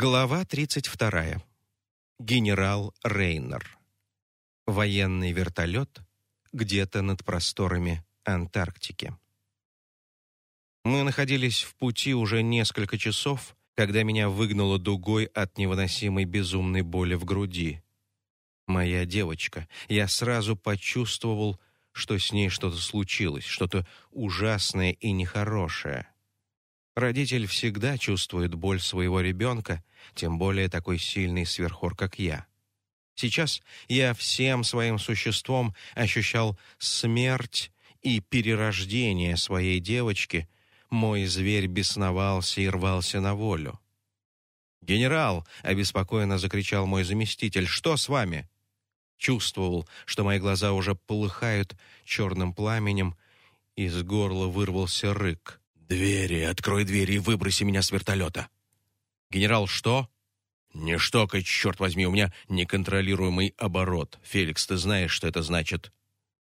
Глава 32. Генерал Рейнер. Военный вертолет где-то над просторами Антарктики. Мы находились в пути уже несколько часов, когда меня выгнало дугой от невыносимой безумной боли в груди. Моя девочка. Я сразу почувствовал, что с ней что-то случилось, что-то ужасное и нехорошее. Родитель всегда чувствует боль своего ребенка, тем более такой сильный сверхор, как я. Сейчас я всем своим существом ощущал смерть и перерождение своей девочки. Мой зверь бесновался и рвался на волю. «Генерал!» — обеспокоенно закричал мой заместитель. «Что с вами?» Чувствовал, что мои глаза уже полыхают черным пламенем, из горла вырвался рык. «Двери, открой двери и выброси меня с вертолета!» «Генерал, что?» «Не штокай, черт возьми, у меня неконтролируемый оборот. Феликс, ты знаешь, что это значит?»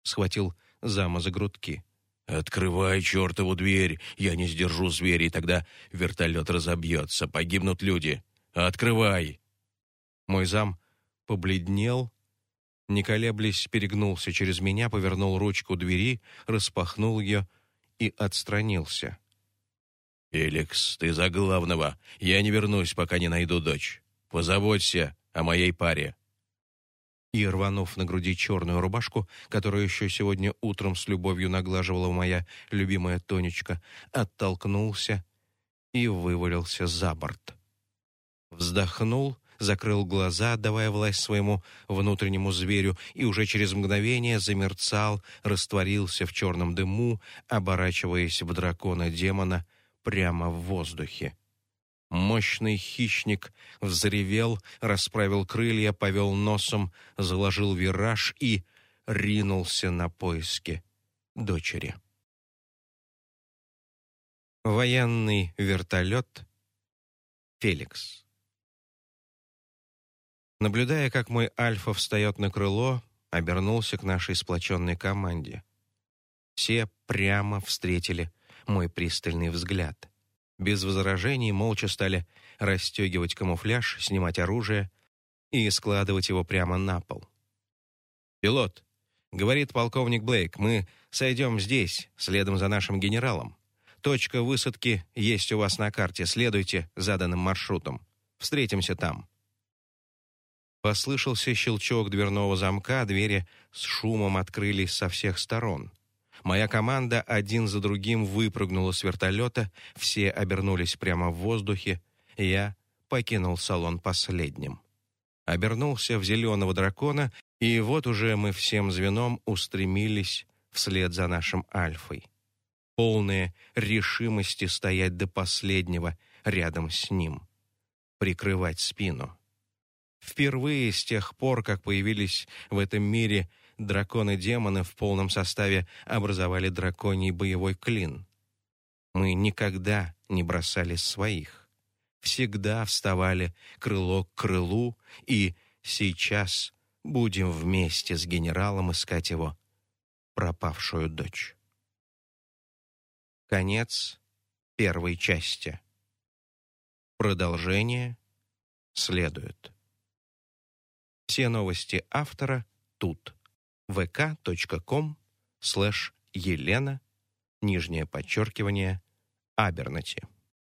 Схватил зама за грудки. «Открывай чертову дверь, я не сдержу зверей, тогда вертолет разобьется, погибнут люди. Открывай!» Мой зам побледнел, не колеблясь, перегнулся через меня, повернул ручку двери, распахнул ее и отстранился. «Феликс, ты за главного. Я не вернусь, пока не найду дочь. Позаботься о моей паре». И, рванув на груди черную рубашку, которую еще сегодня утром с любовью наглаживала моя любимая Тонечка, оттолкнулся и вывалился за борт. Вздохнул, закрыл глаза, давая власть своему внутреннему зверю, и уже через мгновение замерцал, растворился в черном дыму, оборачиваясь в дракона-демона — прямо в воздухе. Мощный хищник взревел, расправил крылья, повел носом, заложил вираж и ринулся на поиски дочери. Военный вертолет «Феликс». Наблюдая, как мой Альфа встает на крыло, обернулся к нашей сплоченной команде. Все прямо встретили мой пристальный взгляд. Без возражений молча стали расстегивать камуфляж, снимать оружие и складывать его прямо на пол. «Пилот», — говорит полковник Блейк, — «мы сойдем здесь, следом за нашим генералом. Точка высадки есть у вас на карте, следуйте заданным маршрутом. Встретимся там». Послышался щелчок дверного замка, двери с шумом открылись со всех сторон. Моя команда один за другим выпрыгнула с вертолета, все обернулись прямо в воздухе, я покинул салон последним. Обернулся в зеленого дракона, и вот уже мы всем звеном устремились вслед за нашим Альфой. Полные решимости стоять до последнего рядом с ним. Прикрывать спину. Впервые с тех пор, как появились в этом мире драконы-демоны в полном составе образовали драконий боевой клин. Мы никогда не бросали своих. Всегда вставали крыло к крылу, и сейчас будем вместе с генералом искать его пропавшую дочь. Конец первой части. Продолжение следует. Все новости автора тут vk.com слэш Елена, нижнее подчеркивание, Абернати.